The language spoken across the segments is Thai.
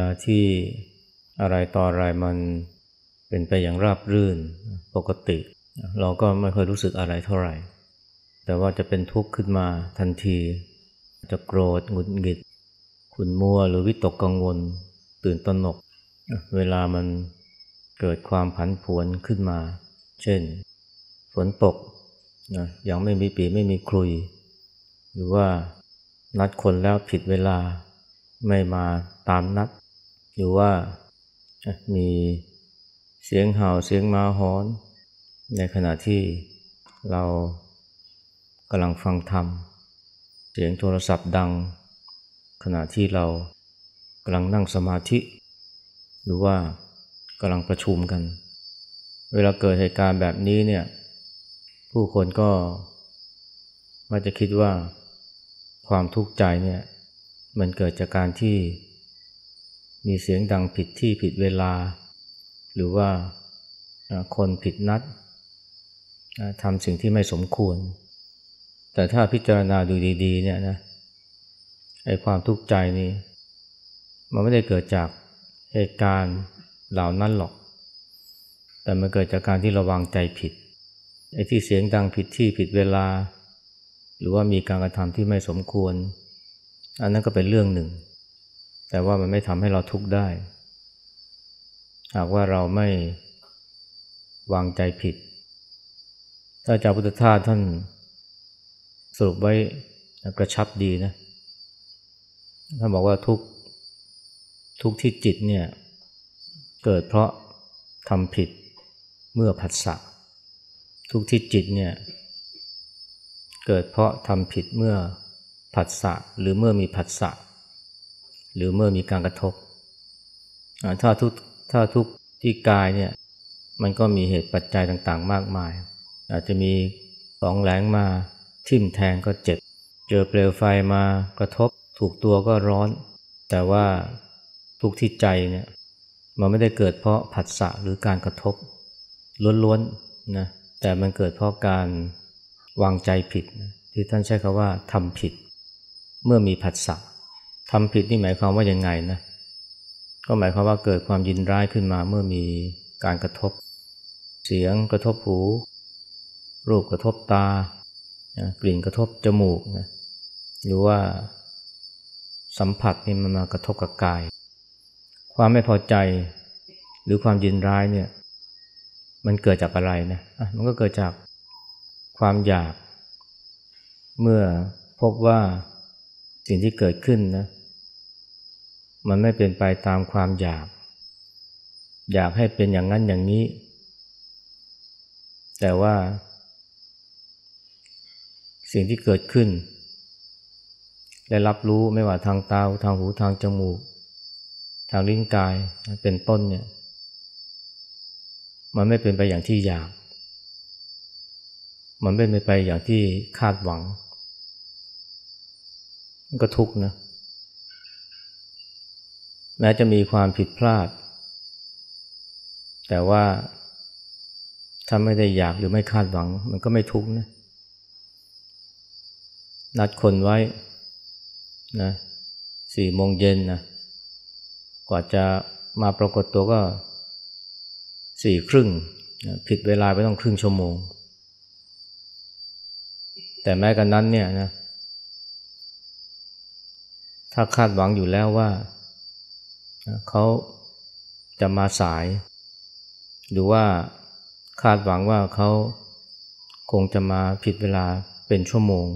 ลาที่อะไรต่ออะไรมันเป็นไปอย่างราบรื่นปกติ เราก็ไม่ค่อยรู้สึกอะไรเท่าไหร่ แต่ว่าจะเป็นทุกข์ขึ้นมาทันที จะโกรธหงุดหงิด ขุนมัวหรือวิตกกังวล ตื่นตระหนก เวลามันเกิดความผันผวนขึ้นมา เช่น ฝนตกนะยังไม่มีปีไม่มีครุย หรือว่านัดคนแล้วผิดเวลาไม่มาตามนัด หรือว่ามีเสียงเห่าเสียงมาหอน ในขณะที่เรากำลังฟังธรรม เสียงโทรศัพท์ดัง ขณะที่เรากำลังนั่งสมาธิ หรือว่ากำลังประชุมกัน เวลาเกิดเหตุการณ์แบบนี้เนี่ยผู้คนก็มักจะคิดว่าความทุกข์ใจเนี่ยมันเกิดจากการที่ มีเสียงดังผิดที่ผิดเวลา หรือว่าคนผิดนัดทำสิ่งที่ไม่สมควร แต่ถ้าพิจารณาดูดีๆเนี่ยนะไอ้ความทุกข์ใจนี้มันไม่ได้เกิดจากเหตุการณ์เหล่านั้นหรอก แต่มันเกิดจากการที่เราวางใจผิดไอ้ที่เสียงดังผิดที่ผิดเวลา หรือว่ามีการกระทำที่ไม่สมควร อันนั้นก็เป็นเรื่องหนึ่ง แต่ว่ามันไม่ทำให้เราทุกข์ได้ หากว่าเราไม่วางใจผิด ถ้าเจ้าพุทธทาสท่านสรุปไว้กระชับดีนะ ท่านบอกว่าทุกทุกที่จิตเนี่ย เกิดเพราะทำผิดเมื่อผัสสะทุกที่จิตเนี่ย เกิดเพราะทำผิดเมื่อผัสสะหรือเมื่อมีผัสสะ หรือเมื่อมีการกระทบถ้าทุกถ้าทุกที่กายเนี่ยมันก็มีเหตุปัจจัยต่างๆ มากมาย อาจจะมีของแหลงมาทิ่มแทงก็เจ็บ เจอเปลวไฟมากระทบ ถูกตัวก็ร้อน แต่ว่าทุกที่ใจเนี่ยมันไม่ได้เกิดเพราะผัสสะหรือการกระทบล้วนๆนะแต่มันเกิดเพราะการวางใจผิด ที่ท่านใช้คาว่าทำผิด เมื่อมีผัสสะ ทำผิดนี่หมายความว่ายังไงนะ ก็หมายความว่าเกิดความยินร้ายขึ้นมาเมื่อมีการกระทบ เสียงกระทบหู รูปกระทบตา กลิ่นกระทบจมูกนะหรือว่าสัมผัสนี่มันมากระทบกับกาย ความไม่พอใจหรือความยินร้ายเนี่ย มันเกิดจากอะไรนะะมันก็เกิดจากความอยาก เมื่อพบว่าสิ่งที่เกิดขึ้นนะ มันไม่เป็นไปตามความอยาก อยากให้เป็นอย่างนั้นอย่างนี้ แต่ว่า สิ่งที่เกิดขึ้น และรับรู้ไม่ว่าทางตาทางหูทางจมูก ทางลิ้นกายเป็นต้นเนี่ย มันไม่เป็นไปอย่างที่อยาก มันไม่เป็นไปอย่างที่คาดหวัง ก็ทุกข์นะ แม้จะมีความผิดพลาด แต่ว่าถ้าไม่ได้อยากหรือไม่คาดหวัง มันก็ไม่ทุกข์นะนัดคนไว้นะสี่โมงเย็นนะกว่าจะมาปรากฏตัวก็สี่ครึ่งผิดเวลาไปต้องครึ่งชั่วโมง แต่แม้กันนั้นเนี่ยนะถ้าคาดหวังอยู่แล้วว่า เขาจะมาสาย หรือว่าคาดหวังว่าเขาคงจะมาผิดเวลาเป็นชั่วโมง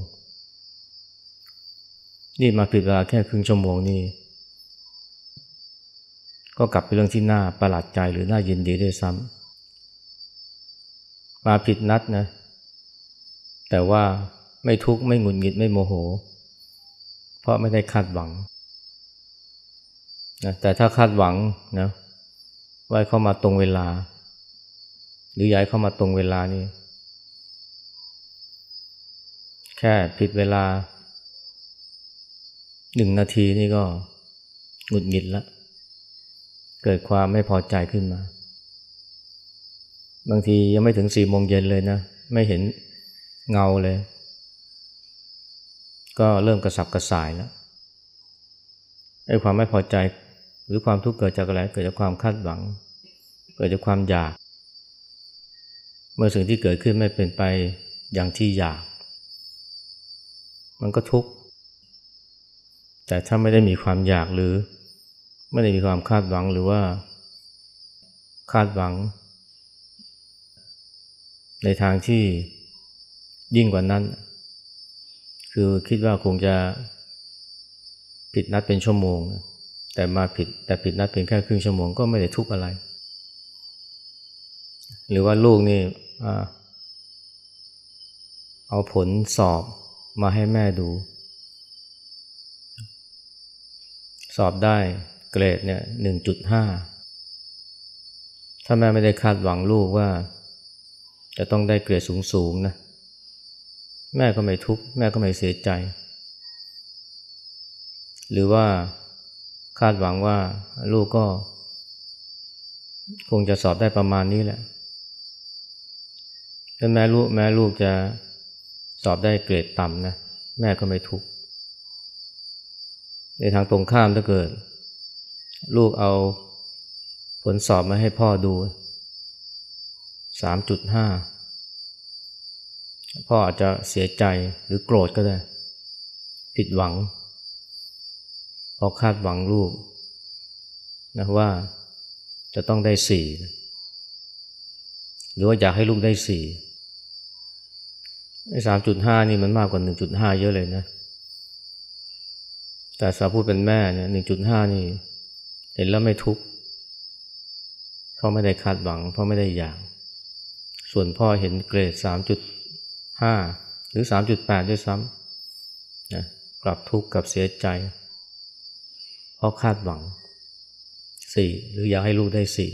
นี่มาผิดเวลาแค่ครึ่งชั่วโมงนี่ก็กลับไปเรื่องที่น่าประหลาดใจหรือน่ายินดีด้วยซ้ำมาผิดนัดนะ แต่ว่าไม่ทุกข์ไม่หงุดหงิดไม่โมโห เพราะไม่ได้คาดหวัง นะแต่ถ้าคาดหวังนะว่าเข้ามาตรงเวลา หรือย้ายเข้ามาตรงเวลานี่แค่ผิดเวลาหนึ่งนาทีนี่ก็หงุดหงิดล้วเกิดความไม่พอใจขึ้นมา บางทียังไม่ถึงสี่โมงเย็นเลยนะ ไม่เห็นเงาเลย ก็เริ่มกระสับกระส่ายแล้วไอ้ความไม่พอใจ หรือความทุกข์เกิดจากอะไรเกิดจากความคาดหวัง เกิดจากความอยาก เมื่อสิ่งที่เกิดขึ้นไม่เป็นไปอย่างที่อยาก มันก็ทุกข์แต่ถ้าไม่ได้มีความอยากหรือ ไม่ได้มีความคาดหวังหรือว่า คาดหวัง ในทางที่ยิ่งกว่านั้น คือคิดว่าคงจะผิดนัดเป็นชั่วโมง แต่มาผิดแต่ผิดนัดเพียงแค่ครึ่งชั่วโมงก็ไม่ได้ทุกข์อะไร หรือว่าลูกนี่เอาผลสอบมาให้แม่ดู สอบได้เกรดเนี่ยหนึ่งจุดห้าถ้าแม่ไม่ได้คาดหวังลูกว่า จะต้องได้เกรดสูงๆนะแม่ก็ไม่ทุกข์แม่ก็ไม่เสียใจ หรือว่า คาดหวังว่าลูกก็ คงจะสอบได้ประมาณนี้แหละแม่ลูกแม่ลูกจะสอบได้เกรดต่ำนะแม่ก็ไม่ทุกข์ในทางตรงข้ามถ้าเกิด ลูกเอาผลสอบมาให้พ่อดูสามจุดห้าพ่ออาจจะเสียใจหรือโกรธก็ได้ ผิดหวัง พอคาดหวังลูกนะว่าจะต้องได้สี่หรือว่าอยากให้ลูกได้สี่ไอ้สามจุดห้านี่มันมากกว่าหนึ่งจุดห้าเยอะเลยนะ แต่สาวพูดเป็นแม่เนี่ยหนึ่งจุดห้านี่ เห็นแล้วไม่ทุกข์เพราะไม่ได้คาดหวัง เพราะไม่ได้อยาก ส่วนพ่อเห็นเกรดสามจุดห้าหรือสามจุดแปดด้วยซ้ำนะกลับทุกข์กับเสียใจ ราะคาดหวังสี่หรืออยากให้ลูกได้สี่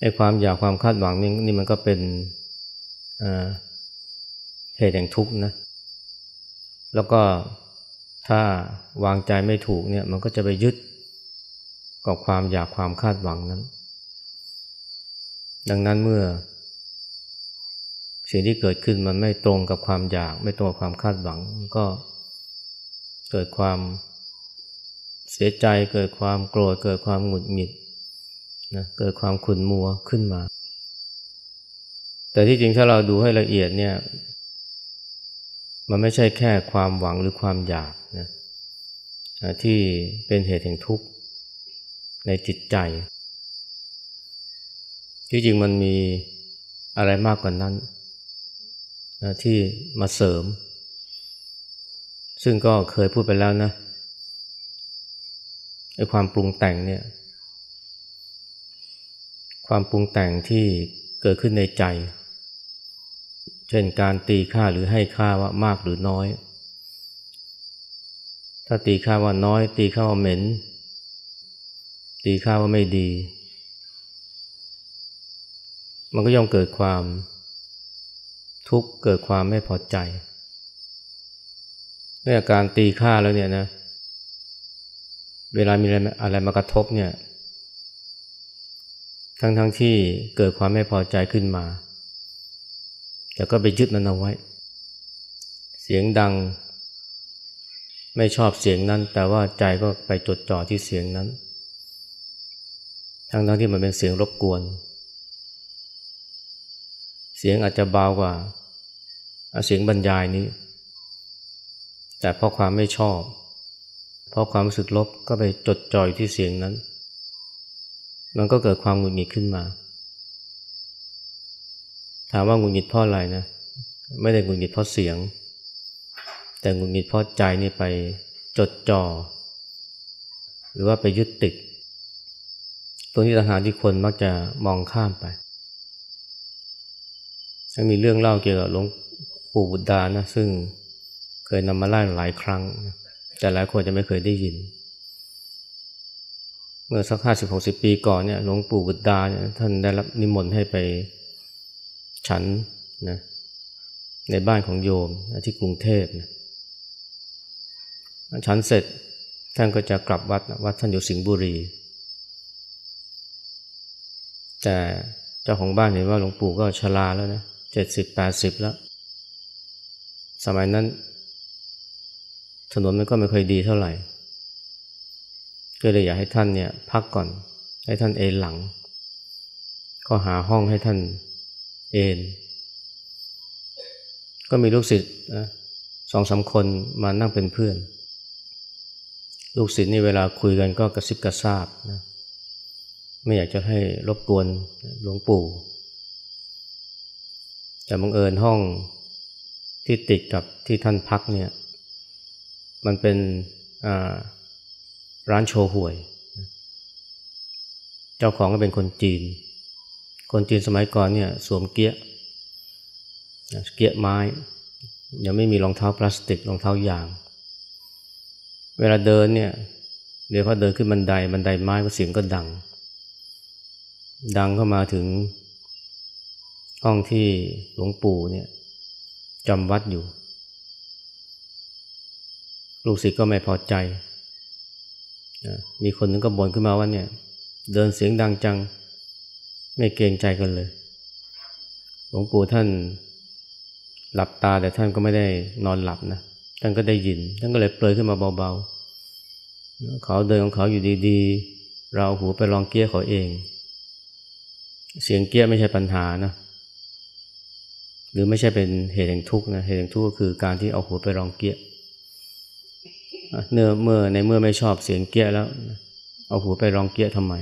ไอ้ความอยากความคาดหวังนี่นี่มันก็เป็นเหตุแห่งทุกข์นะ แล้วก็ถ้าวางใจไม่ถูกเนี่ยมันก็จะไปยึดกับความอยากความคาดหวังนั้น ดังนั้นเมื่อ สิ่งที่เกิดขึ้นมันไม่ตรงกับความอยาก ไม่ตรงกับความคาดหวังก็เกิดความ เสียใจเกิดความโกรธเกิดความหงุดหงิดนะเกิดความขุ่นมัวขึ้นมา แต่ที่จริงถ้าเราดูให้ละเอียดเนี่ย มันไม่ใช่แค่ความหวังหรือความอยากนะที่เป็นเหตุแห่งทุกข์ในจิตใจ ที่จริงมันมีอะไรมากกว่านั้นนะที่มาเสริม ซึ่งก็เคยพูดไปแล้วนะ ไอ้ความปรุงแต่งเนี่ย ความปรุงแต่งที่เกิดขึ้นในใจ เช่นการตีค่าหรือให้ค่าว่ามากหรือน้อย ถ้าตีค่าว่าน้อย ตีค่าว่าเหม็น ตีค่าว่าไม่ดี มันก็ย่อมเกิดความทุกข์เกิดความไม่พอใจเมื่อการตีค่าแล้วเนี่ยนะเเวลามีอะไรมากระทบเนี่ย ทั้งทั้งที่เกิดความไม่พอใจขึ้นมา แต่ก็ไปยึดมันเอาไว้ เสียงดัง ไม่ชอบเสียงนั้น แต่ว่าใจก็ไปจดจ่อที่เสียงนั้น ทั้งทั้งที่มันเป็นเสียงรบกวน เสียงอาจจะเบากว่าเสียงบรรยายนี้ แต่เพราะความไม่ชอบ เพราะความรู้สึกลบก็ไปจดจ่อยที่เสียงนั้น มันก็เกิดความหงุดหงิดขึ้นมา ถามว่าหงุดหงิดเพราะอะไรนะ ไม่ได้หงุดหงิดเพราะเสียง แต่หงุดหงิดเพราะใจนี่ไปจดจ่อ หรือว่าไปยึดติดตัวนี้ต่างหากที่คนมักจะมองข้ามไปมีเรื่องเล่าเกี่ยวกับหลวงปู่บุตรดานะซึ่งเคยนำมาเล่าหลายครั้ง แต่หลายคนจะไม่เคยได้ยิน เมื่อสักห้าสิบหกสิบปีก่อนเนี่ยหลวงปู่บุตรดาเนี่ยท่านได้รับนิมนต์ให้ไปฉันนะในบ้านของโยมที่กรุงเทพนะฉันเสร็จท่านก็จะกลับวัดวัดท่านอยู่สิงห์บุรี แต่เจ้าของบ้านเห็นว่าหลวงปู่ก็ชราแล้วนะเจ็ดสิบแปดสิบแล้ว สมัยนั้น ถนนมันก็ไม่ค่อยดีเท่าไหร่ ก็เลยอยากให้ท่านเนี่ยพักก่อน ให้ท่านเอนหลัง ก็หาห้องให้ท่านเอนก็มีลูกศิษย์สองสาคนมานั่งเป็นเพื่อน ลูกศิษย์นี่เวลาคุยกันก็กระซิบกระซาบนะไม่อยากจะให้รบกวนหลวงปู่แต่บังเอิญห้องที่ติดกับที่ท่านพักเนี่ย มันเป็นร้านโชห่วย เจ้าของก็เป็นคนจีน คนจีนสมัยก่อนเนี่ยสวมเกี้ยเกี้ยไม้ ยังไม่มีรองเท้าพลาสติกรองเท้ายาง เวลาเดินเนี่ยเดี๋ยวพอเดินขึ้นบันไดบันไดไม้ก็เสียงก็ดัง ดังเข้ามาถึงห้องที่หลวงปู่เนี่ยจำวัดอยู่ ลูกศิษย์ก็ไม่พอใจ มีคนนึงก็บ่นขึ้นมาว่าเนี่ย เดินเสียงดังจัง ไม่เกรงใจกันเลย หลวงปู่ท่านหลับตาแต่ท่านก็ไม่ได้นอนหลับนะ ท่านก็ได้ยิน ท่านก็เลยเปลยขึ้นมาเบาๆ เขาเดินของเขาอยู่ดีๆ เราหูไปลองเกี้ยเขาเอง เสียงเกี้ยไม่ใช่ปัญหานะ หรือไม่ใช่เป็นเหตุแห่งทุกข์นะ เหตุแห่งทุกข์ก็คือการที่เอาหัวไปรองเกี้ย เนื้อเมื่อในเมื่อไม่ชอบเสียงเกี้ยแล้ว เอาหัวไปรองเกี้ยทำไม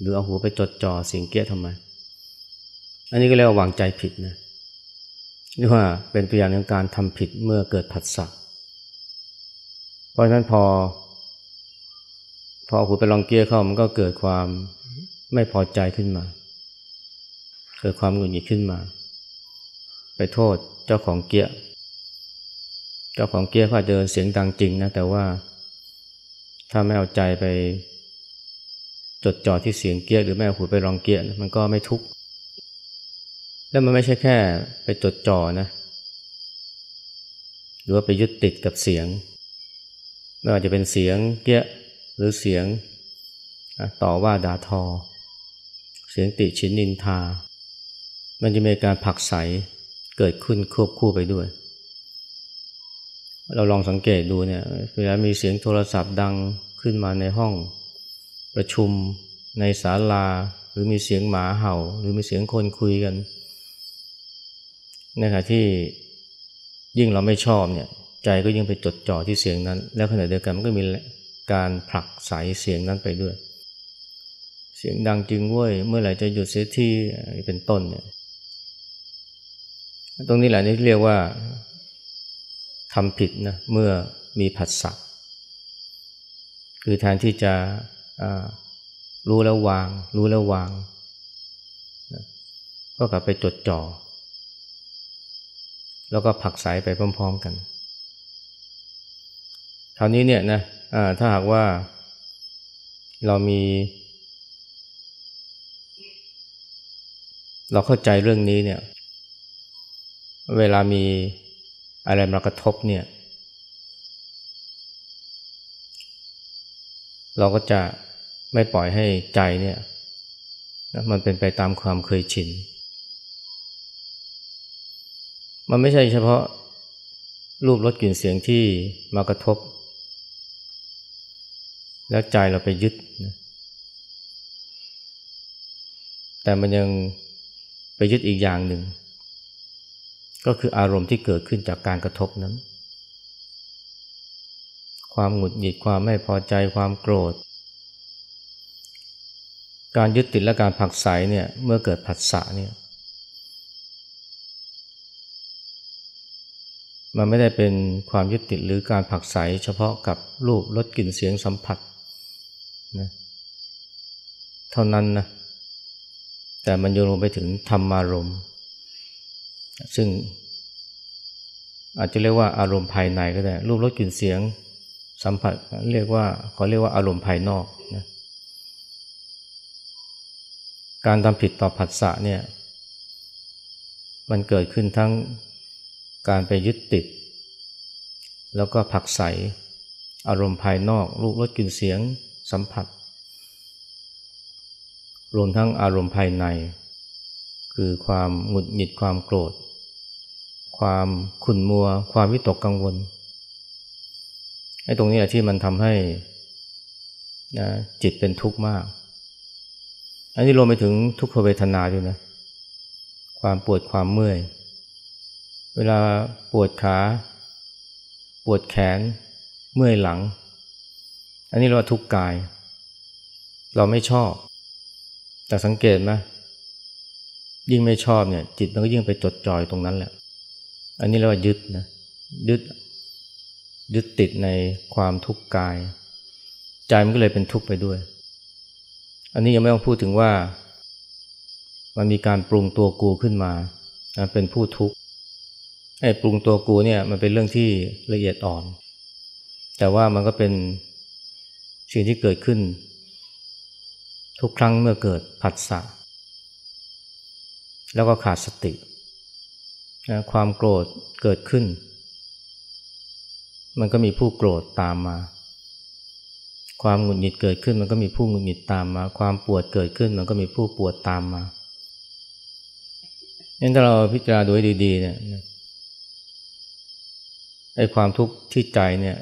หรือเอาหัวไปจดจ่อเสียงเกี้ยทำไม อันนี้ก็เรียกว่าวางใจผิดนะเรียกว่าเป็นตัวอย่างของการทำผิดเมื่อเกิดผัสสะเพราะฉะนั้นพอ พอหัวไปรองเกี้ยเข้ามันก็เกิดความไม่พอใจขึ้นมา เกิดความหงุดหงิดขึ้นมา ไปโทษเจ้าของเกี้ย เจ้าของเกียร์เขาเดินเสียงดังจริงนะแต่ว่า ถ้าไม่เอาใจไปจดจ่อที่เสียงเกียร์หรือแม่หูไปรองเกียร์มันก็ไม่ทุกข์แล้วมันไม่ใช่แค่ไปจดจ่อนะหรือว่าไปยึดติดกับเสียง ไม่ว่าจะเป็นเสียงเกี้ยหรือเสียงต่อว่าด่าทอ เสียงติชินนินทา มันจะมีการผักใสเกิดขึ้นควบคู่ไปด้วย เราลองสังเกตดูเนี่ยเวลามีเสียงโทรศัพท์ดังขึ้นมาในห้องประชุมในศาลา หรือมีเสียงหมาเห่า หรือมีเสียงคนคุยกันในขณะที่ยิ่งเราไม่ชอบเนี่ยใจก็ยิ่งไปจดจ่อที่เสียงนั้น แล้วขณะเดียวกันมันก็มีการผลักสายเสียงนั้นไปด้วย เสียงดังจริงเว้ยเมื่อไหร่จะหยุดเสียทีเป็นต้นเนี่ยตรงนี้แหละนี่เรียกว่า ทำผิดนะเมื่อมีผัสสะคือแทนที่จะรู้แล้ววาง รู้แล้ววางก็กลับไปจดจ่อ แล้วก็ผักสายไปพร้อม ๆกันคราวนี้เนี่ยนะถ้าหากว่าเรามี เราเข้าใจเรื่องนี้เนี่ย เวลามี อะไรมากระทบเนี่ย เราก็จะไม่ปล่อยให้ใจเนี่ยมันเป็นไปตามความเคยชิน มันไม่ใช่เฉพาะรูปรสกลิ่นเสียงที่มากระทบ แล้วใจเราไปยึดนะแต่มันยังไปยึดอีกอย่างหนึ่ง ก็คืออารมณ์ที่เกิดขึ้นจากการกระทบนั้น ความหงุดหงิดความไม่พอใจความโกรธ การยึดติดและการผักใสเนี่ยเมื่อเกิดผัสสะเนี่ยมันไม่ได้เป็นความยึดติดหรือการผักใสเฉพาะกับรูปรสกลิ่นเสียงสัมผัสนะเท่านั้นนะแต่มันโยงไปถึงธรรมารมณ์ ซึ่ง อาจจะเรียกว่าอารมณ์ภายในก็ได้ รูปรสกลิ่นเสียงสัมผัสเรียกว่าเขาเรียกว่าอารมณ์ภายนอกนะการทำผิดต่อผัสสะเนี่ยมันเกิดขึ้นทั้งการไปยึดติด แล้วก็ผักใสอารมณ์ภายนอก รูปรสกลิ่นเสียงสัมผัส รวมทั้งอารมณ์ภายใน คือความหงุดหงิดความโกรธ ความขุ่นมัว ความวิตกกังวลไอ้ตรงนี้แหละที่มันทำให้นะจิตเป็นทุกข์มาก อันนี้รวมไปถึงทุกขเวทนาด้วยนะ ความปวดความเมื่อย เวลาปวดขา ปวดแขน เมื่อยหลัง อันนี้เราทุกข์กาย เราไม่ชอบ แต่สังเกตไหมยิ่งไม่ชอบเนี่ย จิตมันก็ยิ่งไปจดจ่อยตรงนั้นแหละ อันนี้เรียกว่ายึดนะยึดยึดติดในความทุกข์กาย ใจมันก็เลยเป็นทุกข์ไปด้วย อันนี้ยังไม่ต้องพูดถึงว่า มันมีการปรุงตัวกูขึ้นมาเป็นผู้ทุกข์ไอ้ปรุงตัวกูเนี่ยมันเป็นเรื่องที่ละเอียดอ่อน แต่ว่ามันก็เป็นสิ่งที่เกิดขึ้น ทุกครั้งเมื่อเกิดผัสสะแล้วก็ขาดสติ นะความโกรธเกิดขึ้น มันก็มีผู้โกรธตามมา ความหงุดหงิดเกิดขึ้น มันก็มีผู้หงุดหงิดตามมา ความปวดเกิดขึ้น มันก็มีผู้ปวดตามมางั้นถ้าเราพิจารณาดูให้ดีๆเนี่ยไอ้ความทุกข์ที่ใจเนี่ย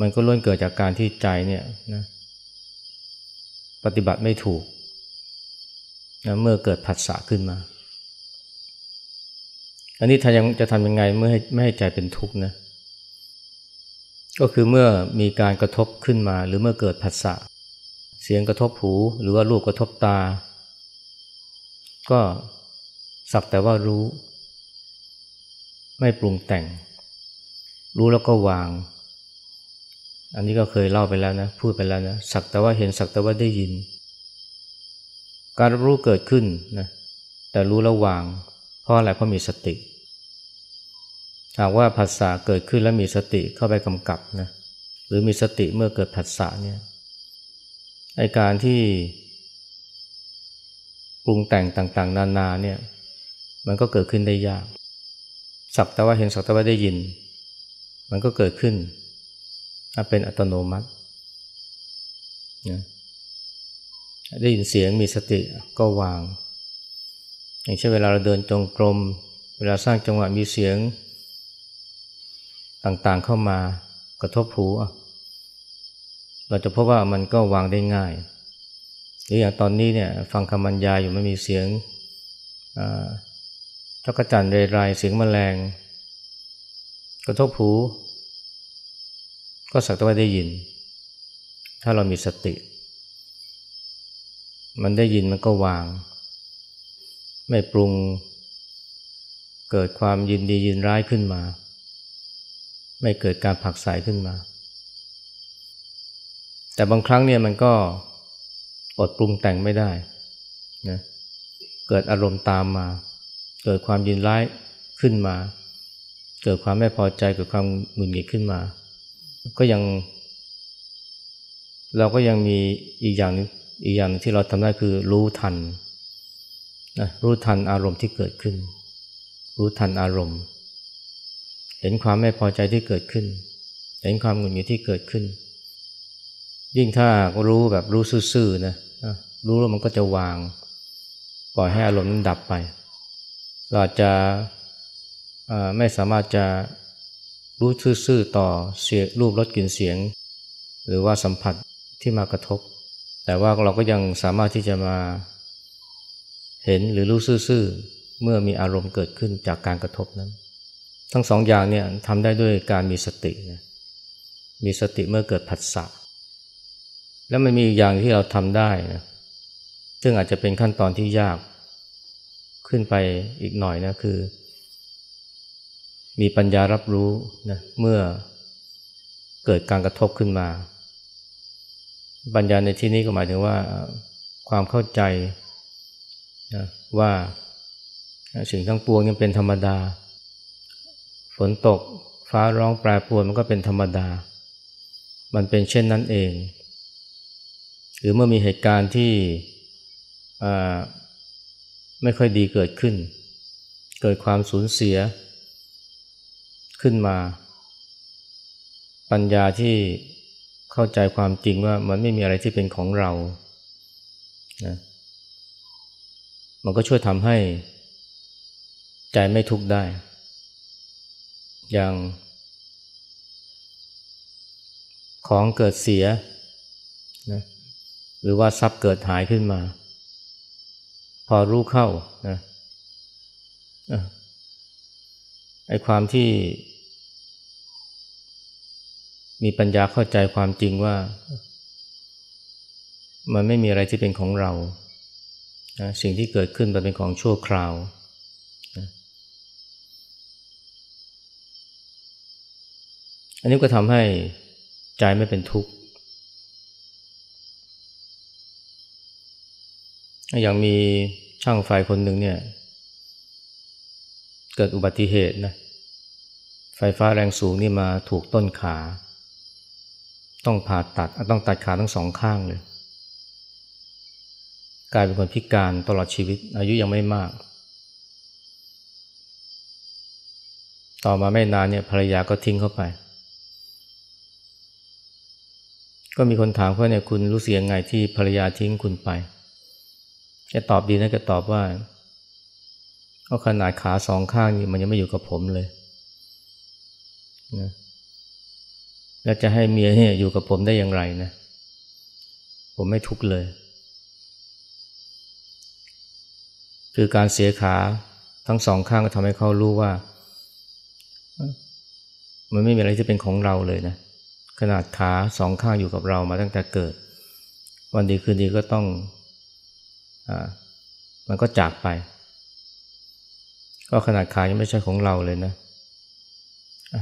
มันก็ล้วนเกิดจากการที่ใจเนี่ยนะปฏิบัติไม่ถูกนะเมื่อเกิดผัสสะขึ้นมา อันนี้ถ้ายังจะทำยังไงเมื่อไม่ให้ใจเป็นทุกข์นะก็คือเมื่อมีการกระทบขึ้นมา หรือเมื่อเกิดผัสสะเสียงกระทบหู หรือว่ารูปกระทบตา ก็สักแต่ว่ารู้ ไม่ปรุงแต่ง รู้แล้วก็วาง อันนี้ก็เคยเล่าไปแล้วนะ พูดไปแล้วนะสักแต่ว่าเห็นสักแต่ว่าได้ยิน การรู้เกิดขึ้นนะแต่รู้ระวาง เพราะอะไรเพราะมีสติ หากว่าผัสสะเกิดขึ้นแล้วมีสติเข้าไปกำกับนะหรือมีสติเมื่อเกิดผัสสะเนี่ยไอการที่ปรุงแต่งต่าง ๆ นานาเนี่ยมันก็เกิดขึ้นได้ยาก สักแต่ว่าเห็นสักแต่ว่าได้ยิน มันก็เกิดขึ้นเป็นอัตโนมัตินะได้ยินเสียงมีสติก็วาง อย่างเช่นเวลาเราเดินจงกรม เวลาสร้างจังหวะมีเสียง ต่างๆเข้ามากระทบหูเราจะพบว่ามันก็วางได้ง่าย หรืออย่างตอนนี้เนี่ยฟังคำบรรยายอยู่ไม่มีเสียงจักรจันเรไรเสียงแมลง กระทบหู ก็สักแต่ว่าได้ยิน ถ้าเรามีสติ มันได้ยินมันก็วาง ไม่ปรุง เกิดความยินดียินร้ายขึ้นมา ไม่เกิดการผักใสขึ้นมา แต่บางครั้งเนี่ยมันก็อดปรุงแต่งไม่ได้นะเกิดอารมณ์ตามมา เกิดความยินร้ายขึ้นมา เกิดความไม่พอใจเกิดความหงุดหงิดขึ้นมา ก็ยัง เราก็ยังมีอีกอย่างนึงอีกอย่างที่เราทำได้คือรู้ทันนะรู้ทันอารมณ์ที่เกิดขึ้น รู้ทันอารมณ์ เห็นความไม่พอใจที่เกิดขึ้น เห็นความหงุดหงิดที่เกิดขึ้น ยิ่งถ้ารู้แบบรู้ซื่อๆนะรู้แล้วมันก็จะวาง ปล่อยให้อารมณ์นั้นดับไป เราจะไม่สามารถจะรู้ซื่อๆต่อเสียรูปรสกลิ่นเสียง หรือว่าสัมผัสที่มากระทบ แต่ว่าเราก็ยังสามารถที่จะมาเห็นหรือรู้ซื่อๆเมื่อมีอารมณ์เกิดขึ้นจากการกระทบนั้น ทั้งสองอย่างเนี่ยทำได้ด้วยการมีสตินะมีสติเมื่อเกิดผัสสะแล้วมันมีอีกอย่างที่เราทำได้นะซึ่งอาจจะเป็นขั้นตอนที่ยากขึ้นไปอีกหน่อยนะคือ มีปัญญารับรู้นะเมื่อเกิดการกระทบขึ้นมา ปัญญาในที่นี้ก็หมายถึงว่าความเข้าใจนะว่าสิ่งทั้งปวงยังเป็นธรรมดา ฝนตกฟ้าร้องแปรปรวนมันก็เป็นธรรมดา มันเป็นเช่นนั้นเอง หรือเมื่อมีเหตุการณ์ที่ไม่ค่อยดีเกิดขึ้น เกิดความสูญเสียขึ้นมา ปัญญาที่เข้าใจความจริงว่ามันไม่มีอะไรที่เป็นของเรานะมันก็ช่วยทำให้ใจไม่ทุกข์ได้ อย่าง ของเกิดเสียนะหรือว่าทรัพย์เกิดหายขึ้นมา พอรู้เข้านะไอ้ความที่ มีปัญญาเข้าใจความจริงว่า มันไม่มีอะไรที่เป็นของเรานะสิ่งที่เกิดขึ้นมันเป็นของชั่วคราวนะ อันนี้ก็ทำให้ใจไม่เป็นทุกข์อย่างมีช่างไฟคนหนึ่งเนี่ย เกิดอุบัติเหตุนะไฟฟ้าแรงสูงนี่มาถูกต้นขา ต้องผ่าตัดต้องตัดขาทั้งสองข้างเลย กลายเป็นคนพิการตลอดชีวิต อายุยังไม่มาก ต่อมาไม่นานเนี่ยภรรยาก็ทิ้งเข้าไป ก็มีคนถามว่าเนี่ยคุณรู้สึกยังไงที่ภรรยาทิ้งคุณไปแกตอบดีนะแกตอบว่าก็ขนาดขาสองข้างนี่มันยังไม่อยู่กับผมเลยนะแล้วจะให้เมียเนี่ยอยู่กับผมได้อย่างไรนะ ผมไม่ทุกข์เลย คือการเสียขาทั้งสองข้างก็ทำให้เขารู้ว่า มันไม่มีอะไรที่เป็นของเราเลยนะ ขนาดขาสองข้างอยู่กับเรามาตั้งแต่เกิด วันดีคืนดีก็ต้องอมันก็จากไป ก็ขนาดขายังไม่ใช่ของเราเลยนะ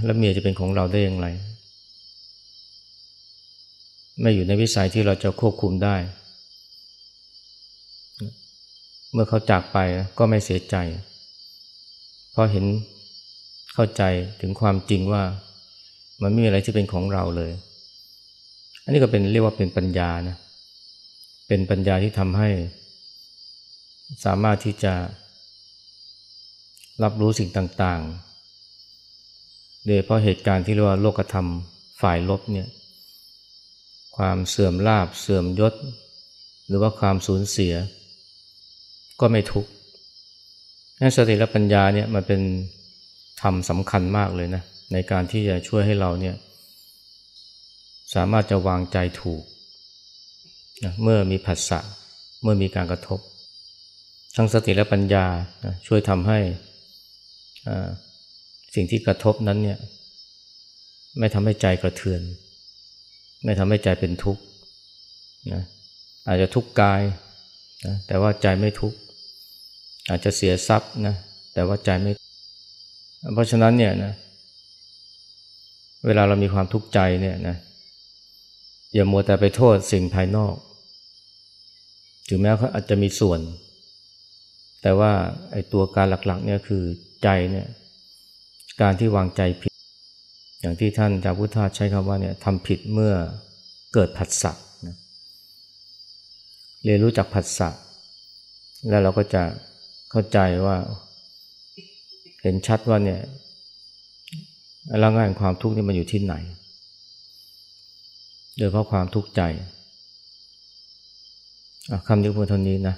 แล้วเมียจะเป็นของเราได้อย่างไร ไม่อยู่ในวิสัยที่เราจะควบคุมได้ เมื่อเขาจากไปก็ไม่เสียใจ เพราะเห็นเข้าใจถึงความจริงว่า มันไม่มีอะไรที่เป็นของเราเลย อันนี้ก็เป็นเรียกว่าเป็นปัญญานะ เป็นปัญญาที่ทำให้ สามารถที่จะรับรู้สิ่งต่างๆ โดยเพราะเหตุการณ์ที่เรียกว่าโลกธรรมฝ่ายลบเนี่ย ความเสื่อมลาบเสื่อมยศ หรือว่าความสูญเสีย ก็ไม่ทุกข์นั่นสติและปัญญาเนี่ยมันเป็นธรรมสำคัญมากเลยนะ ในการที่จะช่วยให้เราเนี่ยสามารถจะวางใจถูกนะเมื่อมีผัสสะเมื่อมีการกระทบ ทั้งสติและปัญญานะช่วยทำให้สิ่งที่กระทบนั้นเนี่ยไม่ทำให้ใจกระเทือน ไม่ทำให้ใจเป็นทุกข์นะอาจจะทุกข์กายนะแต่ว่าใจไม่ทุกข์อาจจะเสียทรัพย์นะแต่ว่าใจไม่ เพราะฉะนั้นเนี่ยนะ เวลาเรามีความทุกข์ใจเนี่ยนะอย่ามัวแต่ไปโทษสิ่งภายนอก ถึงแม้เขาอาจจะมีส่วน แต่ว่าไอ้ตัวการหลักๆเนี่ยคือใจเนี่ยการที่วางใจผิด อย่างที่ท่านจาพุทธาใช้คำว่าเนี่ยทำผิดเมื่อเกิดผัสสะนะเรียนรู้จักผัสสะแล้วเราก็จะเข้าใจว่า เห็นชัดว่าเนี่ย แล้วงานความทุกข์นี่มันอยู่ที่ไหน โดยเพราะความทุกข์ใจคำนี้พูดเท่านี้นะ